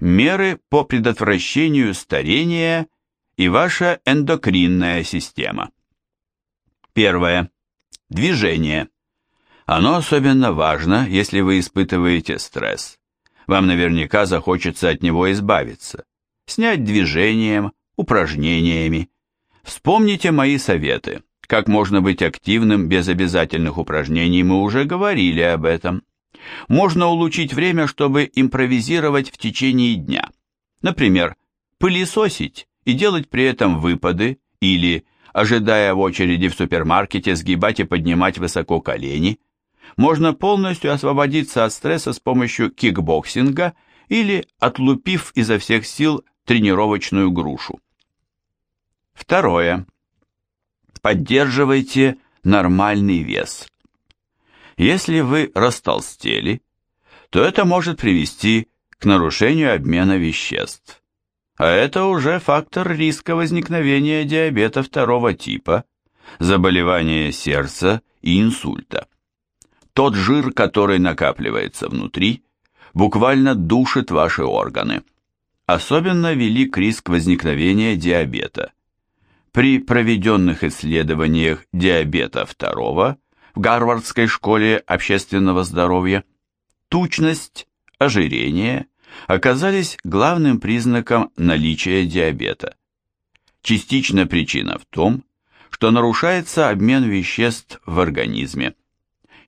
меры по предотвращению старения и ваша эндокринная система. Первое. Движение. Оно особенно важно, если вы испытываете стресс. Вам наверняка захочется от него избавиться. Снять движением, упражнениями. Вспомните мои советы. Как можно быть активным без обязательных упражнений, мы уже говорили об этом. Можно улучшить время, чтобы импровизировать в течение дня. Например, пылесосить и делать при этом выпады или, ожидая в очереди в супермаркете, сгибать и поднимать высоко колени. Можно полностью освободиться от стресса с помощью кикбоксинга или отлупив изо всех сил тренировочную грушу. Второе. Поддерживайте нормальный вес. Если вы растолстели, то это может привести к нарушению обмена веществ. А это уже фактор риска возникновения диабета второго типа, заболевания сердца и инсульта. Тот жир, который накапливается внутри, буквально душит ваши органы. Особенно велик риск возникновения диабета. При проведенных исследованиях диабета второго Гарвардской школе общественного здоровья тучность, ожирение оказались главным признаком наличия диабета. Частично причина в том, что нарушается обмен веществ в организме.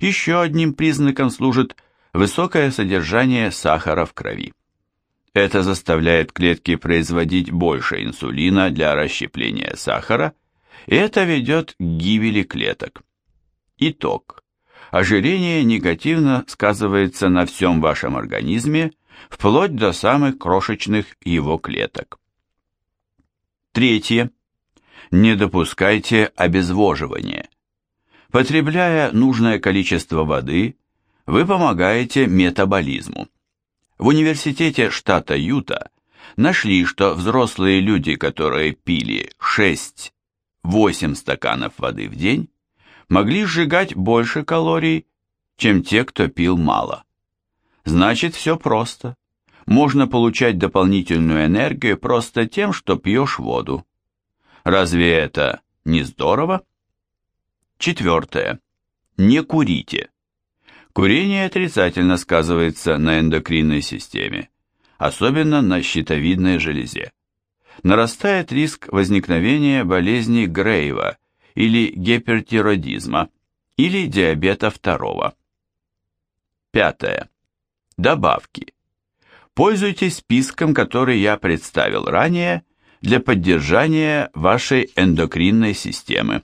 Еще одним признаком служит высокое содержание сахара в крови. Это заставляет клетки производить больше инсулина для расщепления сахара, и это ведет к гибели клеток. Итог. Ожирение негативно сказывается на всем вашем организме, вплоть до самых крошечных его клеток. Третье. Не допускайте обезвоживания. Потребляя нужное количество воды, вы помогаете метаболизму. В университете штата Юта нашли, что взрослые люди, которые пили 6-8 стаканов воды в день, могли сжигать больше калорий, чем те, кто пил мало. Значит, все просто. Можно получать дополнительную энергию просто тем, что пьешь воду. Разве это не здорово? Четвертое. Не курите. Курение отрицательно сказывается на эндокринной системе, особенно на щитовидной железе. Нарастает риск возникновения болезни Грейва или гипертироидизма или диабета второго. Пятое. Добавки. Пользуйтесь списком, который я представил ранее, для поддержания вашей эндокринной системы.